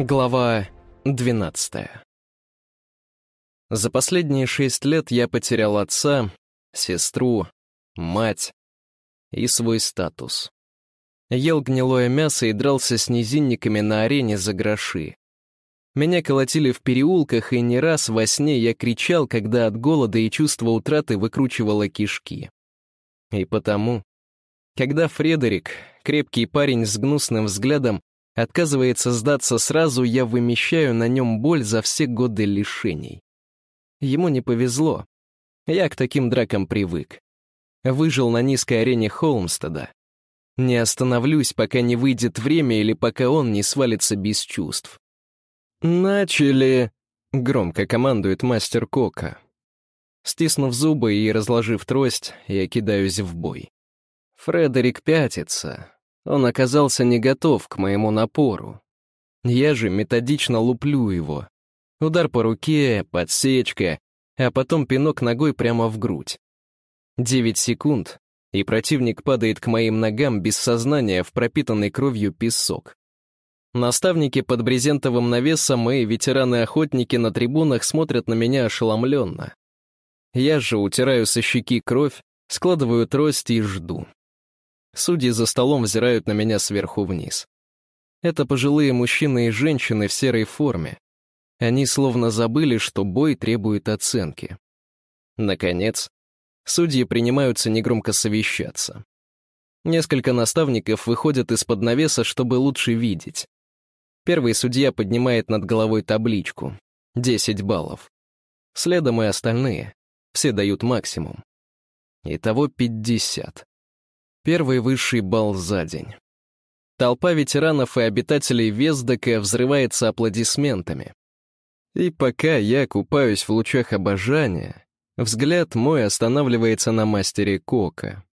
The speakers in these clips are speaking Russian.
Глава 12 За последние шесть лет я потерял отца, сестру, мать и свой статус. Ел гнилое мясо и дрался с низинниками на арене за гроши. Меня колотили в переулках, и не раз во сне я кричал, когда от голода и чувства утраты выкручивало кишки. И потому, когда Фредерик, крепкий парень с гнусным взглядом, отказывается сдаться сразу, я вымещаю на нем боль за все годы лишений. Ему не повезло. Я к таким дракам привык. Выжил на низкой арене Холмстеда. Не остановлюсь, пока не выйдет время или пока он не свалится без чувств. «Начали!» — громко командует мастер Кока. Стиснув зубы и разложив трость, я кидаюсь в бой. Фредерик пятится, он оказался не готов к моему напору. Я же методично луплю его. Удар по руке, подсечка, а потом пинок ногой прямо в грудь. Девять секунд, и противник падает к моим ногам без сознания в пропитанный кровью песок. Наставники под брезентовым навесом и ветераны-охотники на трибунах смотрят на меня ошеломленно. Я же утираю со щеки кровь, складываю трость и жду. Судьи за столом взирают на меня сверху вниз. Это пожилые мужчины и женщины в серой форме. Они словно забыли, что бой требует оценки. Наконец, судьи принимаются негромко совещаться. Несколько наставников выходят из-под навеса, чтобы лучше видеть. Первый судья поднимает над головой табличку. 10 баллов. Следом и остальные. Все дают максимум. Итого 50. Первый высший бал за день. Толпа ветеранов и обитателей Вездока взрывается аплодисментами. И пока я купаюсь в лучах обожания, взгляд мой останавливается на мастере Кока.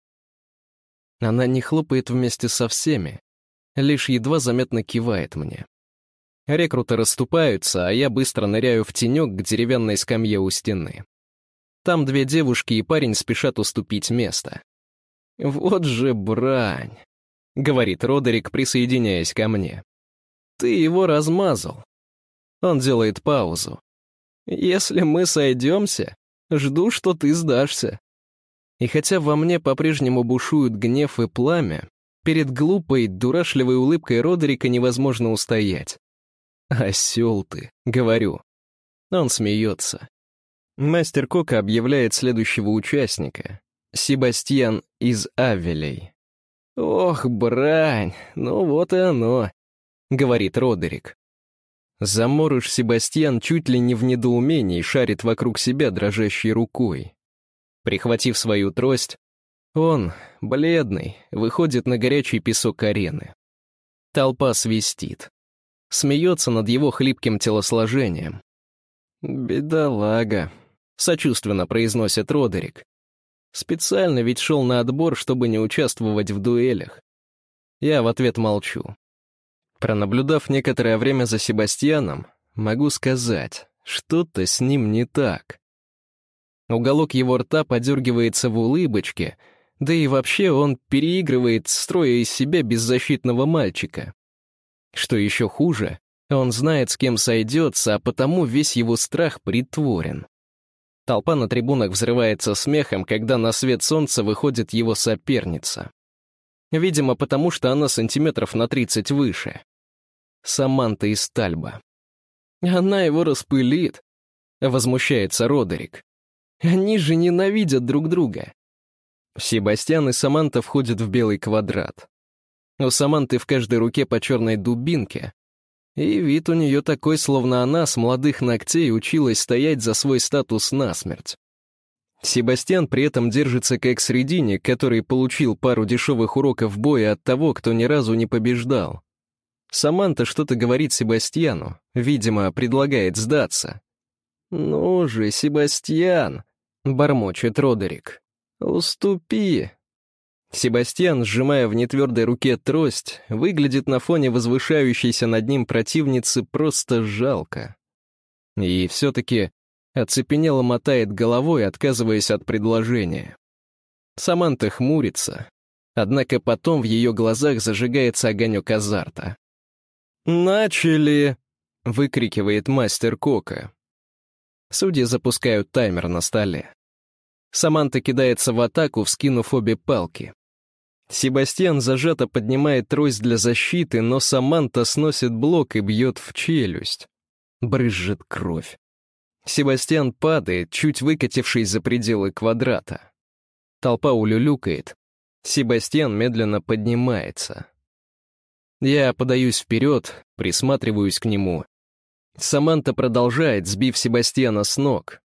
Она не хлопает вместе со всеми, лишь едва заметно кивает мне. Рекруты расступаются, а я быстро ныряю в тенек к деревянной скамье у стены. Там две девушки и парень спешат уступить место. «Вот же брань», — говорит Родерик, присоединяясь ко мне. «Ты его размазал». Он делает паузу. «Если мы сойдемся, жду, что ты сдашься». И хотя во мне по-прежнему бушуют гнев и пламя, перед глупой, дурашливой улыбкой Родерика невозможно устоять. «Осел ты», — говорю. Он смеется. Мастер Кока объявляет следующего участника, Себастьян из Авелей. «Ох, брань, ну вот и оно», — говорит Родерик. Заморыш Себастьян чуть ли не в недоумении шарит вокруг себя дрожащей рукой. Прихватив свою трость, он, бледный, выходит на горячий песок арены. Толпа свистит. Смеется над его хлипким телосложением. «Бедолага», — сочувственно произносит Родерик. Специально ведь шел на отбор, чтобы не участвовать в дуэлях. Я в ответ молчу. Пронаблюдав некоторое время за Себастьяном, могу сказать, что-то с ним не так. Уголок его рта подергивается в улыбочке, да и вообще он переигрывает, строя из себя беззащитного мальчика. Что еще хуже, он знает, с кем сойдется, а потому весь его страх притворен. Толпа на трибунах взрывается смехом, когда на свет солнца выходит его соперница. Видимо, потому что она сантиметров на 30 выше. Саманта из Тальба. Она его распылит, возмущается Родерик. Они же ненавидят друг друга. Себастьян и Саманта входят в белый квадрат. У Саманты в каждой руке по черной дубинке, и вид у нее такой, словно она с молодых ногтей училась стоять за свой статус насмерть. Себастьян при этом держится как средине, который получил пару дешевых уроков боя от того, кто ни разу не побеждал. Саманта что-то говорит Себастьяну, видимо, предлагает сдаться. «Ну же, Себастьян!» — бормочет Родерик. «Уступи, Себастьян, сжимая в нетвердой руке трость, выглядит на фоне возвышающейся над ним противницы просто жалко. И все-таки оцепенело мотает головой, отказываясь от предложения. Саманта хмурится, однако потом в ее глазах зажигается огонек азарта. «Начали!» — выкрикивает мастер Кока. Судьи запускают таймер на столе. Саманта кидается в атаку, вскинув обе палки. Себастьян зажато поднимает трость для защиты, но Саманта сносит блок и бьет в челюсть. Брызжет кровь. Себастьян падает, чуть выкатившись за пределы квадрата. Толпа улюлюкает. Себастьян медленно поднимается. Я подаюсь вперед, присматриваюсь к нему. Саманта продолжает, сбив Себастьяна с ног.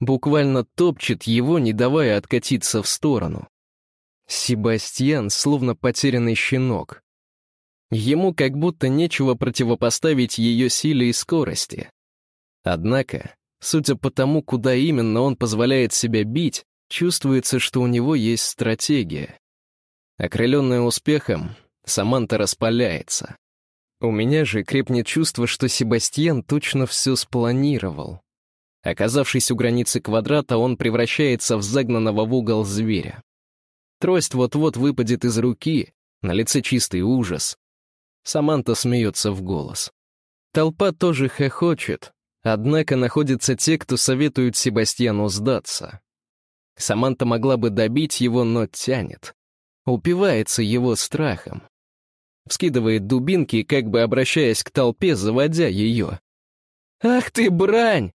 Буквально топчет его, не давая откатиться в сторону. Себастьян словно потерянный щенок. Ему как будто нечего противопоставить ее силе и скорости. Однако, судя по тому, куда именно он позволяет себя бить, чувствуется, что у него есть стратегия. Окрыленная успехом, Саманта распаляется. У меня же крепнет чувство, что Себастьян точно все спланировал. Оказавшись у границы квадрата, он превращается в загнанного в угол зверя. Трость вот-вот выпадет из руки, на лице чистый ужас. Саманта смеется в голос. Толпа тоже хохочет, однако находятся те, кто советуют Себастьяну сдаться. Саманта могла бы добить его, но тянет. Упивается его страхом. Вскидывает дубинки, как бы обращаясь к толпе, заводя ее. «Ах ты, брань!»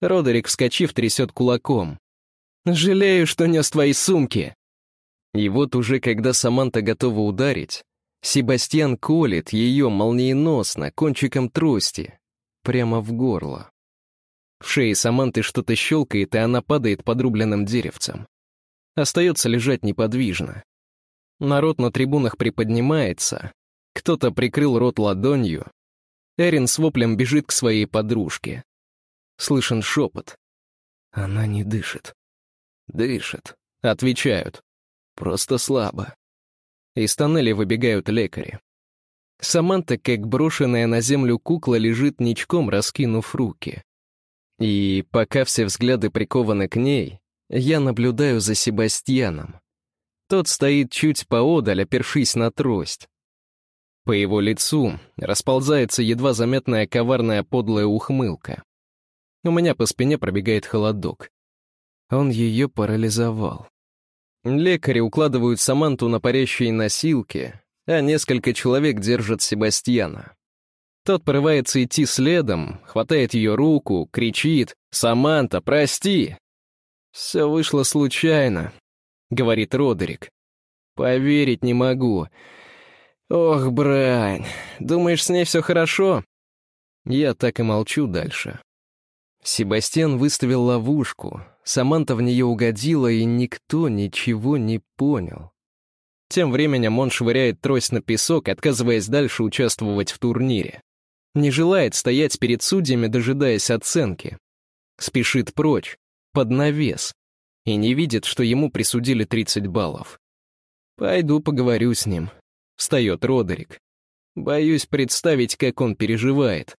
Родерик, вскочив, трясет кулаком. «Жалею, что нес твои сумки!» И вот уже когда Саманта готова ударить, Себастьян колет ее молниеносно кончиком трости, прямо в горло. В шее Саманты что-то щелкает, и она падает подрубленным деревцем. Остается лежать неподвижно. Народ на трибунах приподнимается, кто-то прикрыл рот ладонью. Эрин с воплем бежит к своей подружке. Слышен шепот. Она не дышит. Дышит, отвечают. Просто слабо. Из тоннеля выбегают лекари. Саманта, как брошенная на землю кукла, лежит ничком, раскинув руки. И пока все взгляды прикованы к ней, я наблюдаю за Себастьяном. Тот стоит чуть поодаль, опершись на трость. По его лицу расползается едва заметная коварная подлая ухмылка. У меня по спине пробегает холодок. Он ее парализовал. Лекари укладывают Саманту на парящие носилки, а несколько человек держат Себастьяна. Тот порывается идти следом, хватает ее руку, кричит «Саманта, прости!» «Все вышло случайно», — говорит Родерик. «Поверить не могу. Ох, Брань, думаешь, с ней все хорошо?» Я так и молчу дальше. Себастьян выставил ловушку, Саманта в нее угодила, и никто ничего не понял. Тем временем он швыряет трость на песок, отказываясь дальше участвовать в турнире. Не желает стоять перед судьями, дожидаясь оценки. Спешит прочь, под навес, и не видит, что ему присудили 30 баллов. «Пойду поговорю с ним», — встает Родерик. Боюсь представить, как он переживает.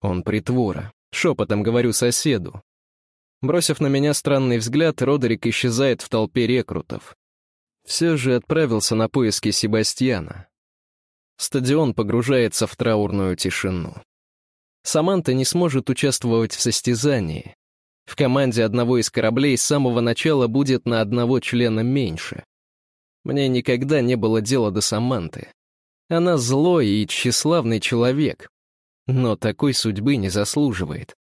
Он притвора. Шепотом говорю соседу. Бросив на меня странный взгляд, Родерик исчезает в толпе рекрутов. Все же отправился на поиски Себастьяна. Стадион погружается в траурную тишину. Саманта не сможет участвовать в состязании. В команде одного из кораблей с самого начала будет на одного члена меньше. Мне никогда не было дела до Саманты. Она злой и тщеславный человек, но такой судьбы не заслуживает.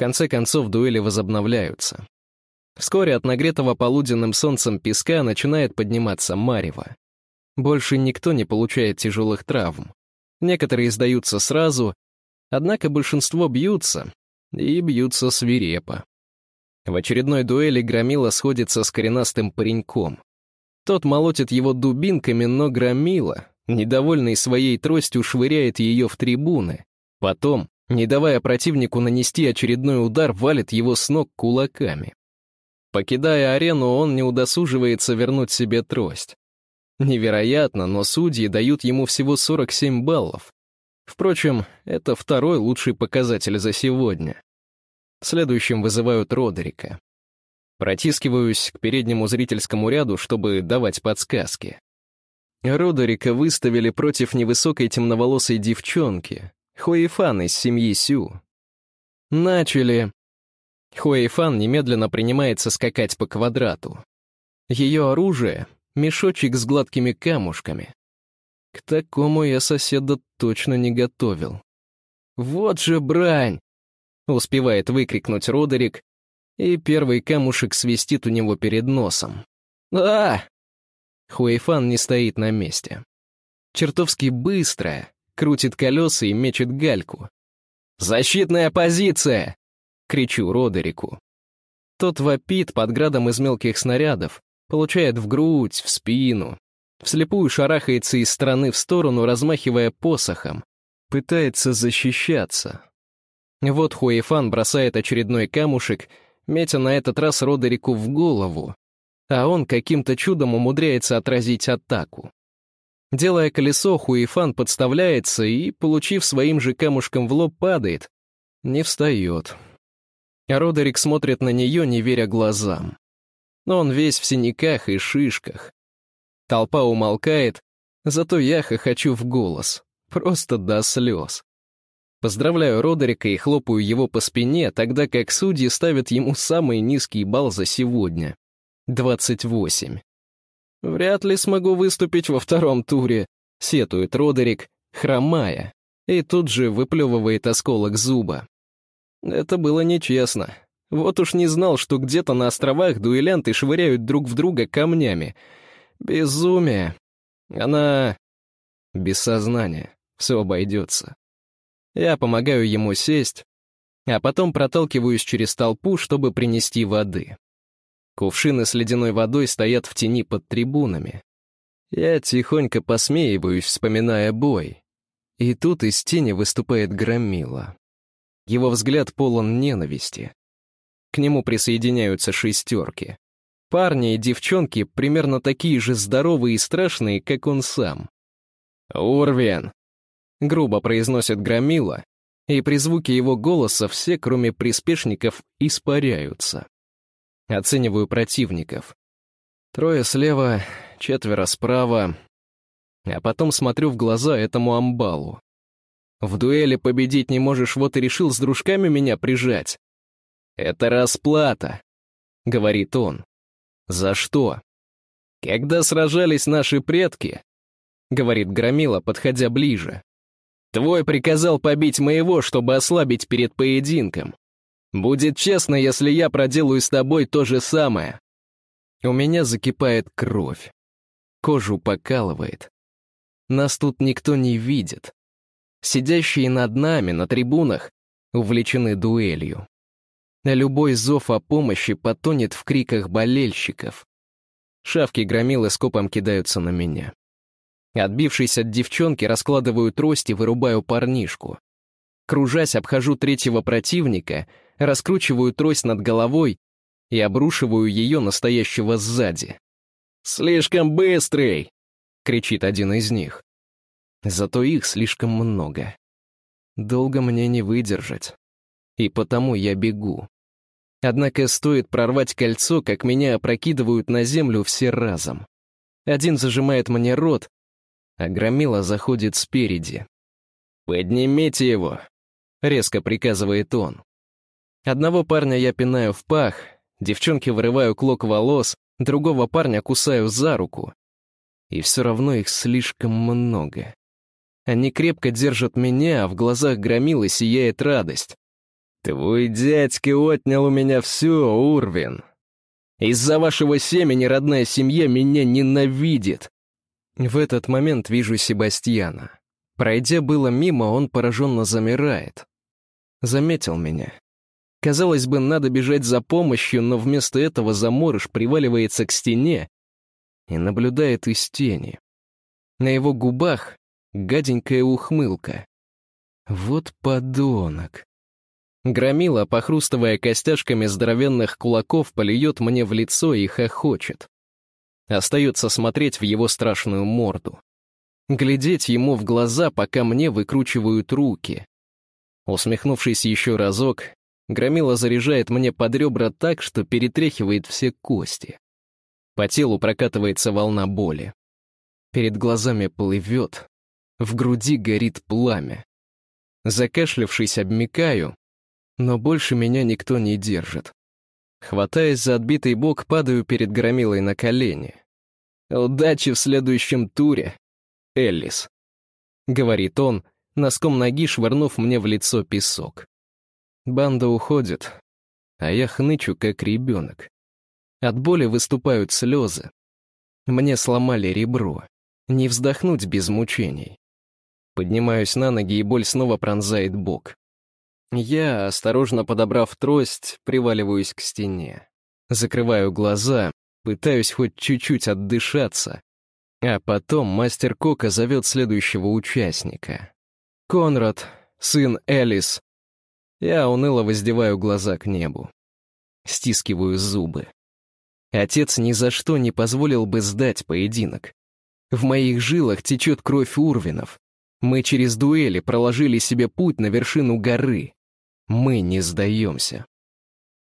Конце концов, дуэли возобновляются. Вскоре от нагретого полуденным солнцем песка начинает подниматься марево. Больше никто не получает тяжелых травм. Некоторые сдаются сразу, однако большинство бьются, и бьются свирепо. В очередной дуэли Громила сходится с коренастым пареньком. Тот молотит его дубинками, но Громила, недовольный своей тростью, швыряет ее в трибуны, Потом, не давая противнику нанести очередной удар, валит его с ног кулаками. Покидая арену, он не удосуживается вернуть себе трость. Невероятно, но судьи дают ему всего 47 баллов. Впрочем, это второй лучший показатель за сегодня. Следующим вызывают Родерика. Протискиваюсь к переднему зрительскому ряду, чтобы давать подсказки. Родерика выставили против невысокой темноволосой девчонки, Хуэйфан из семьи Сю. Начали. Хуэйфан немедленно принимается скакать по квадрату. Ее оружие — мешочек с гладкими камушками. К такому я соседа точно не готовил. «Вот же брань!» — успевает выкрикнуть Родерик, и первый камушек свистит у него перед носом. а Хуэйфан не стоит на месте. Чертовски быстрая, крутит колеса и мечет гальку. «Защитная позиция!» — кричу Родерику. Тот вопит под градом из мелких снарядов, получает в грудь, в спину, Вслепую шарахается из стороны в сторону, размахивая посохом. Пытается защищаться. Вот Хуэйфан бросает очередной камушек, метя на этот раз Родерику в голову, а он каким-то чудом умудряется отразить атаку. Делая колесо, Хуэйфан подставляется и, получив своим же камушком в лоб, падает. Не встает. Родерик смотрит на нее, не веря глазам. Но он весь в синяках и шишках. Толпа умолкает, зато я хохочу в голос, просто до слез. Поздравляю Родерика и хлопаю его по спине, тогда как судьи ставят ему самый низкий балл за сегодня — 28. «Вряд ли смогу выступить во втором туре», — сетует Родерик, хромая, и тут же выплевывает осколок зуба. Это было нечестно. Вот уж не знал, что где-то на островах дуэлянты швыряют друг в друга камнями — Безумие. Она... Без сознания. Все обойдется. Я помогаю ему сесть, а потом проталкиваюсь через толпу, чтобы принести воды. Кувшины с ледяной водой стоят в тени под трибунами. Я тихонько посмеиваюсь, вспоминая бой. И тут из тени выступает Громила. Его взгляд полон ненависти. К нему присоединяются шестерки. Парни и девчонки примерно такие же здоровые и страшные, как он сам. «Урвен!» — грубо произносит Громила, и при звуке его голоса все, кроме приспешников, испаряются. Оцениваю противников. Трое слева, четверо справа, а потом смотрю в глаза этому амбалу. В дуэли победить не можешь, вот и решил с дружками меня прижать. «Это расплата», — говорит он. За что? Когда сражались наши предки, говорит Громила, подходя ближе, твой приказал побить моего, чтобы ослабить перед поединком. Будет честно, если я проделаю с тобой то же самое. У меня закипает кровь. Кожу покалывает. Нас тут никто не видит. Сидящие над нами на трибунах увлечены дуэлью любой зов о помощи потонет в криках болельщиков. Шавки громилы скопом кидаются на меня. Отбившись от девчонки, раскладываю трость и вырубаю парнишку. Кружась, обхожу третьего противника, раскручиваю трость над головой и обрушиваю ее настоящего сзади. «Слишком быстрый!» — кричит один из них. Зато их слишком много. Долго мне не выдержать и потому я бегу. Однако стоит прорвать кольцо, как меня опрокидывают на землю все разом. Один зажимает мне рот, а громила заходит спереди. «Поднимите его!» — резко приказывает он. Одного парня я пинаю в пах, девчонке вырываю клок волос, другого парня кусаю за руку. И все равно их слишком много. Они крепко держат меня, а в глазах громилы сияет радость. «Твой дядька отнял у меня все, Урвин. Из-за вашего семени родная семья меня ненавидит». В этот момент вижу Себастьяна. Пройдя было мимо, он пораженно замирает. Заметил меня. Казалось бы, надо бежать за помощью, но вместо этого заморыш приваливается к стене и наблюдает из тени. На его губах гаденькая ухмылка. Вот подонок. Громила, похрустывая костяшками здоровенных кулаков, полюет мне в лицо и хохочет. Остается смотреть в его страшную морду. Глядеть ему в глаза, пока мне выкручивают руки. Усмехнувшись еще разок, Громила заряжает мне под ребра так, что перетряхивает все кости. По телу прокатывается волна боли. Перед глазами плывет, в груди горит пламя. Закашлявшись, обмикаю, но больше меня никто не держит. Хватаясь за отбитый бок, падаю перед громилой на колени. «Удачи в следующем туре, Эллис», — говорит он, носком ноги швырнув мне в лицо песок. Банда уходит, а я хнычу, как ребенок. От боли выступают слезы. Мне сломали ребро. Не вздохнуть без мучений. Поднимаюсь на ноги, и боль снова пронзает бок. Я, осторожно подобрав трость, приваливаюсь к стене. Закрываю глаза, пытаюсь хоть чуть-чуть отдышаться. А потом мастер Кока зовет следующего участника. Конрад, сын Элис. Я уныло воздеваю глаза к небу. Стискиваю зубы. Отец ни за что не позволил бы сдать поединок. В моих жилах течет кровь Урвинов. Мы через дуэли проложили себе путь на вершину горы. Мы не сдаемся.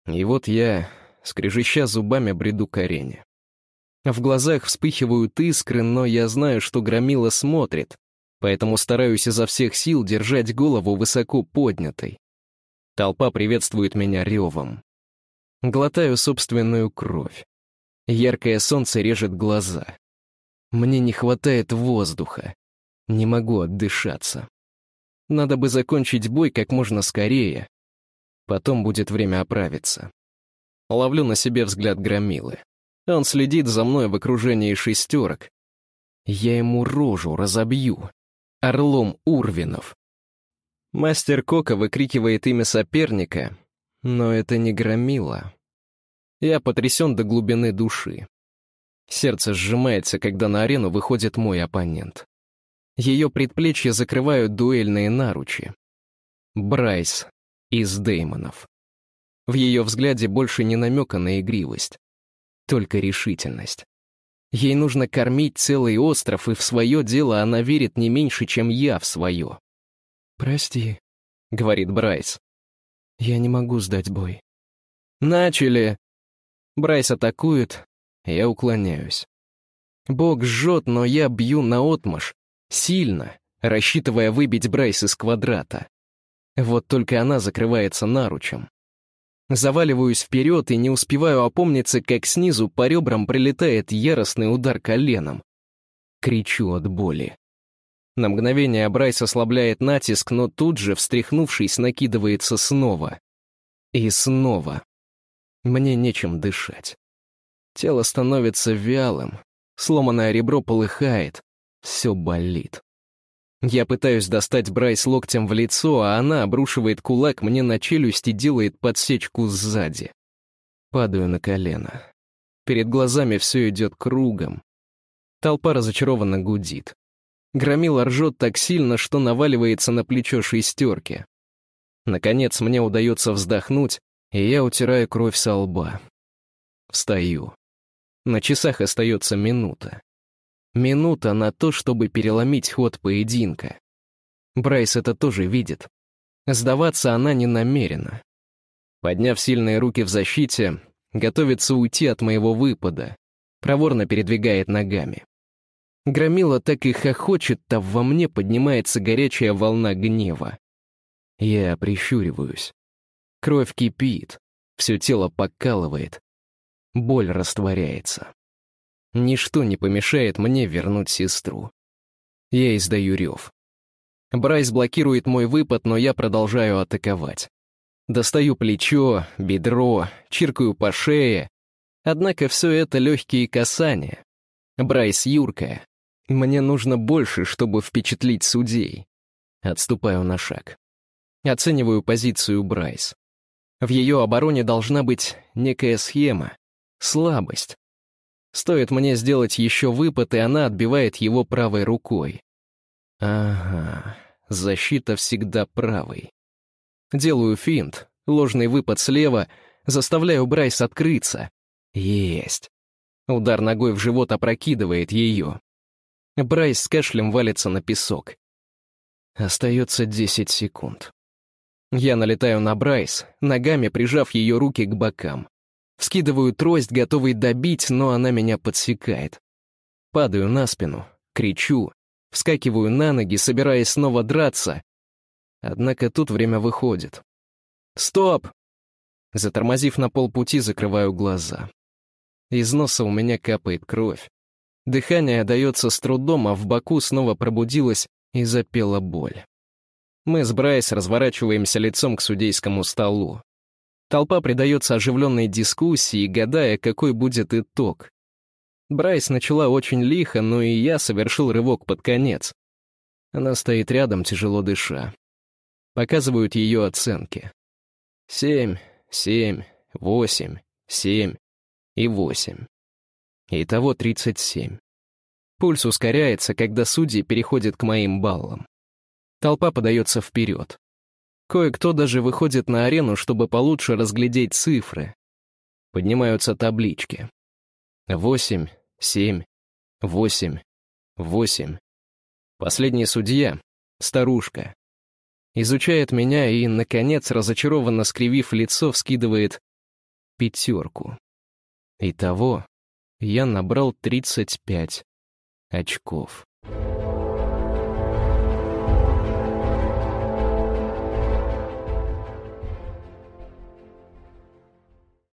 И вот я, скрежеща зубами, бреду к арене. В глазах вспыхивают искры, но я знаю, что Громила смотрит, поэтому стараюсь изо всех сил держать голову высоко поднятой. Толпа приветствует меня ревом. Глотаю собственную кровь. Яркое солнце режет глаза. Мне не хватает воздуха. Не могу отдышаться. Надо бы закончить бой как можно скорее. Потом будет время оправиться. Ловлю на себе взгляд Громилы. Он следит за мной в окружении шестерок. Я ему рожу разобью. Орлом Урвинов. Мастер Кока выкрикивает имя соперника, но это не Громила. Я потрясен до глубины души. Сердце сжимается, когда на арену выходит мой оппонент. Ее предплечья закрывают дуэльные наручи. Брайс из Деймонов. В ее взгляде больше не намека на игривость, только решительность. Ей нужно кормить целый остров, и в свое дело она верит не меньше, чем я в свое. «Прости», — говорит Брайс. «Я не могу сдать бой». «Начали!» Брайс атакует, я уклоняюсь. Бок жжет, но я бью наотмашь, сильно, рассчитывая выбить Брайс из квадрата. Вот только она закрывается наручем. Заваливаюсь вперед и не успеваю опомниться, как снизу по ребрам прилетает яростный удар коленом. Кричу от боли. На мгновение Брайс ослабляет натиск, но тут же, встряхнувшись, накидывается снова. И снова. Мне нечем дышать. Тело становится вялым, сломанное ребро полыхает, все болит. Я пытаюсь достать Брайс локтем в лицо, а она обрушивает кулак мне на челюсть и делает подсечку сзади. Падаю на колено. Перед глазами все идет кругом. Толпа разочарованно гудит. Громила ржет так сильно, что наваливается на плечо шестерки. Наконец мне удается вздохнуть, и я утираю кровь со лба. Встаю. На часах остается минута. Минута на то, чтобы переломить ход поединка. Брайс это тоже видит. Сдаваться она не намерена. Подняв сильные руки в защите, готовится уйти от моего выпада, проворно передвигает ногами. Громила так и хохочет, а во мне поднимается горячая волна гнева. Я прищуриваюсь. Кровь кипит, все тело покалывает. Боль растворяется. Ничто не помешает мне вернуть сестру. Я издаю рев. Брайс блокирует мой выпад, но я продолжаю атаковать. Достаю плечо, бедро, чиркаю по шее. Однако все это легкие касания. Брайс юркая. Мне нужно больше, чтобы впечатлить судей. Отступаю на шаг. Оцениваю позицию Брайс. В ее обороне должна быть некая схема, слабость. Стоит мне сделать еще выпад, и она отбивает его правой рукой. Ага, защита всегда правой. Делаю финт, ложный выпад слева, заставляю Брайс открыться. Есть. Удар ногой в живот опрокидывает ее. Брайс с кашлем валится на песок. Остается 10 секунд. Я налетаю на Брайс, ногами прижав ее руки к бокам. Вскидываю трость, готовый добить, но она меня подсекает. Падаю на спину, кричу, вскакиваю на ноги, собираясь снова драться. Однако тут время выходит. «Стоп!» Затормозив на полпути, закрываю глаза. Из носа у меня капает кровь. Дыхание дается с трудом, а в боку снова пробудилась и запела боль. Мы с Брайс разворачиваемся лицом к судейскому столу. Толпа предается оживленной дискуссии, гадая, какой будет итог. Брайс начала очень лихо, но и я совершил рывок под конец. Она стоит рядом, тяжело дыша. Показывают ее оценки. Семь, семь, восемь, семь и восемь. Итого тридцать семь. Пульс ускоряется, когда судьи переходят к моим баллам. Толпа подается вперед. Кое-кто даже выходит на арену, чтобы получше разглядеть цифры. Поднимаются таблички. Восемь, семь, восемь, восемь. Последний судья, старушка, изучает меня и, наконец, разочарованно скривив лицо, вскидывает пятерку. Итого я набрал 35 очков.